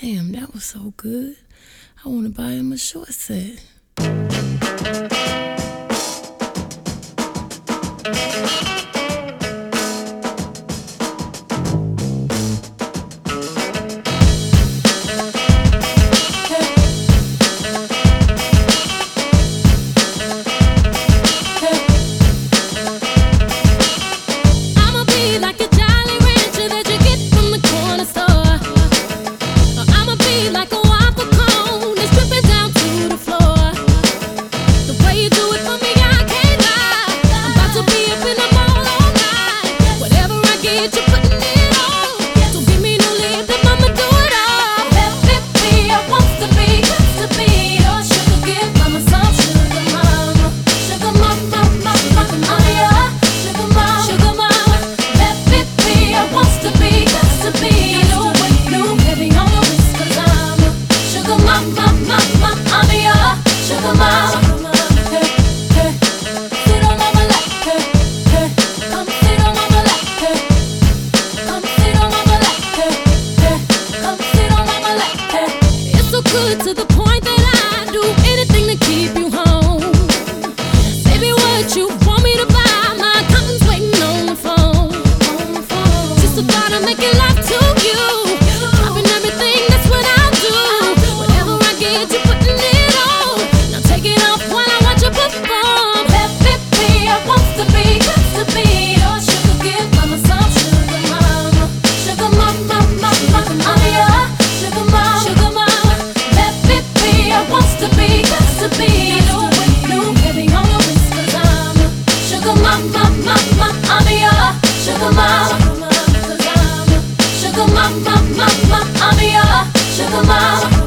Damn, that was so good. I want to buy him a short set. point that I do anything to keep you. sugar mama.